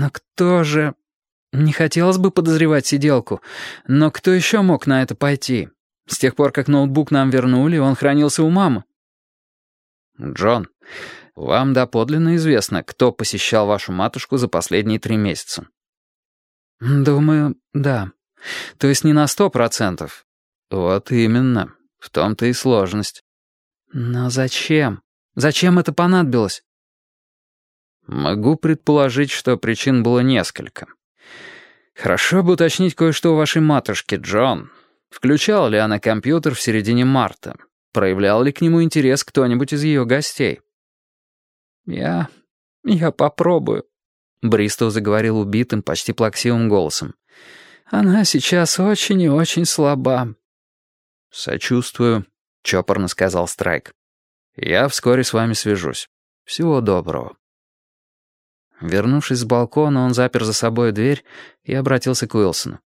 Но кто же... Не хотелось бы подозревать сиделку, но кто еще мог на это пойти? С тех пор, как ноутбук нам вернули, он хранился у мамы. Джон, вам доподлинно известно, кто посещал вашу матушку за последние три месяца? Думаю, да. То есть не на сто процентов. Вот именно. В том-то и сложность. Но зачем? Зачем это понадобилось? Могу предположить, что причин было несколько. Хорошо бы уточнить кое-что у вашей матушки, Джон. Включала ли она компьютер в середине марта? Проявлял ли к нему интерес кто-нибудь из ее гостей? «Я... я попробую», — Бристоу заговорил убитым, почти плаксивым голосом. «Она сейчас очень и очень слаба». «Сочувствую», — чопорно сказал Страйк. «Я вскоре с вами свяжусь. Всего доброго». Вернувшись с балкона, он запер за собой дверь и обратился к Уилсону.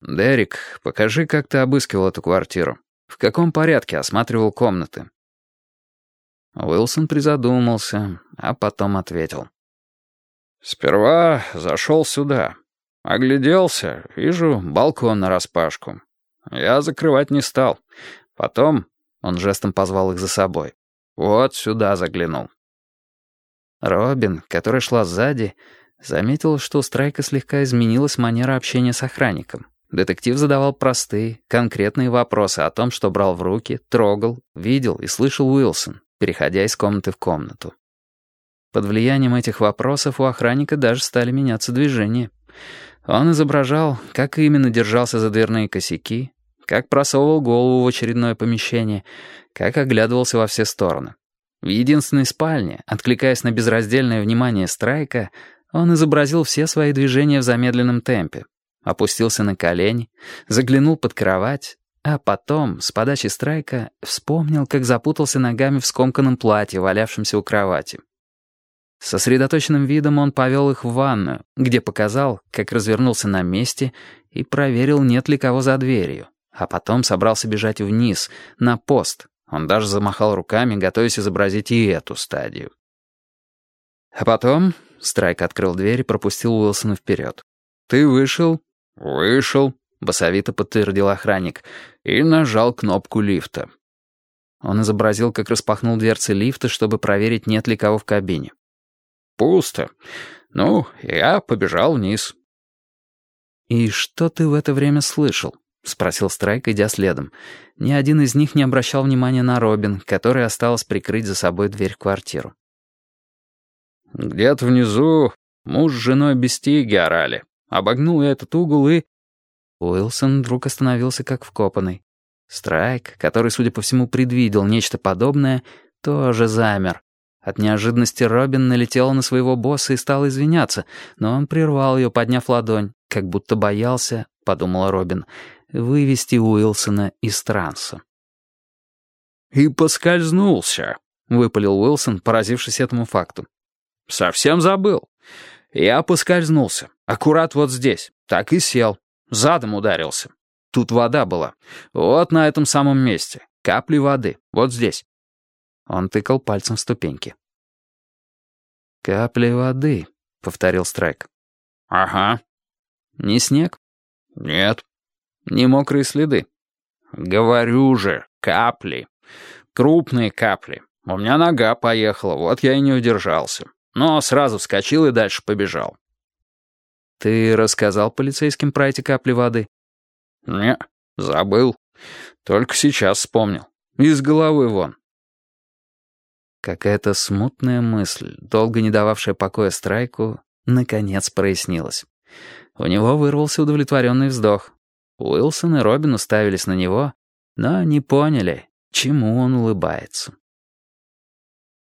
«Дерек, покажи, как ты обыскивал эту квартиру. В каком порядке осматривал комнаты?» Уилсон призадумался, а потом ответил. «Сперва зашел сюда. Огляделся, вижу балкон нараспашку. Я закрывать не стал. Потом...» — он жестом позвал их за собой. «Вот сюда заглянул. Робин, которая шла сзади, заметила, что у Страйка слегка изменилась манера общения с охранником. Детектив задавал простые, конкретные вопросы о том, что брал в руки, трогал, видел и слышал Уилсон, переходя из комнаты в комнату. Под влиянием этих вопросов у охранника даже стали меняться движения. Он изображал, как именно держался за дверные косяки, как просовывал голову в очередное помещение, как оглядывался во все стороны. В единственной спальне, откликаясь на безраздельное внимание Страйка, он изобразил все свои движения в замедленном темпе. Опустился на колени, заглянул под кровать, а потом, с подачи Страйка, вспомнил, как запутался ногами в скомканном платье, валявшемся у кровати. Сосредоточенным видом он повел их в ванную, где показал, как развернулся на месте и проверил, нет ли кого за дверью, а потом собрался бежать вниз, на пост, он даже замахал руками, готовясь изобразить и эту стадию. А потом Страйк открыл дверь и пропустил Уилсона вперед. «Ты вышел?» «Вышел», — басовито подтвердил охранник, и нажал кнопку лифта. Он изобразил, как распахнул дверцы лифта, чтобы проверить, нет ли кого в кабине. «Пусто. Ну, я побежал вниз». «И что ты в это время слышал?» — спросил Страйк, идя следом. Ни один из них не обращал внимания на Робин, которая осталась прикрыть за собой дверь в квартиру. «Где-то внизу муж с женой без тиги орали. Обогнул я этот угол и...» Уилсон вдруг остановился как вкопанный. Страйк, который, судя по всему, предвидел нечто подобное, тоже замер. От неожиданности Робин налетела на своего босса и стала извиняться, но он прервал ее, подняв ладонь, как будто боялся, — подумала Робин, — вывести Уилсона из транса. «И поскользнулся», — выпалил Уилсон, поразившись этому факту. «Совсем забыл. Я поскользнулся. Аккурат вот здесь. Так и сел. Задом ударился. Тут вода была. Вот на этом самом месте. Капли воды. Вот здесь». Он тыкал пальцем в ступеньки. «Капли воды», — повторил Страйк. «Ага». «Не снег?» «Нет». Не мокрые следы. Говорю же, капли. Крупные капли. У меня нога поехала, вот я и не удержался. Но сразу вскочил и дальше побежал. Ты рассказал полицейским про эти капли воды? Не, забыл. Только сейчас вспомнил. Из головы вон. Какая-то смутная мысль, долго не дававшая покоя Страйку, наконец прояснилась. У него вырвался удовлетворенный вздох. Уилсон и Робин уставились на него, но не поняли, чему он улыбается.